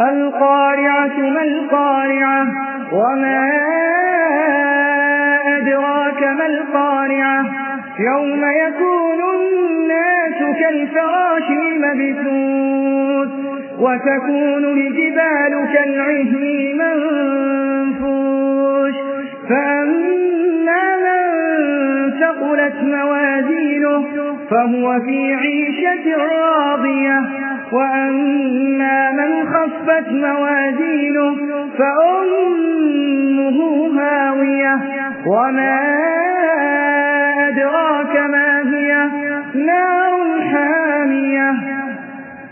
القارعة ما القارعة وما أدراك ما القارعة يوم يكون الناس كالفراش المبثوث وتكون الجبال كالعهن منفوش فأما من ثقلت موازينه فهو في عيشة راضية وأما من خفت موازينه فأمه هاوية وما أدراك ما هي؟ نار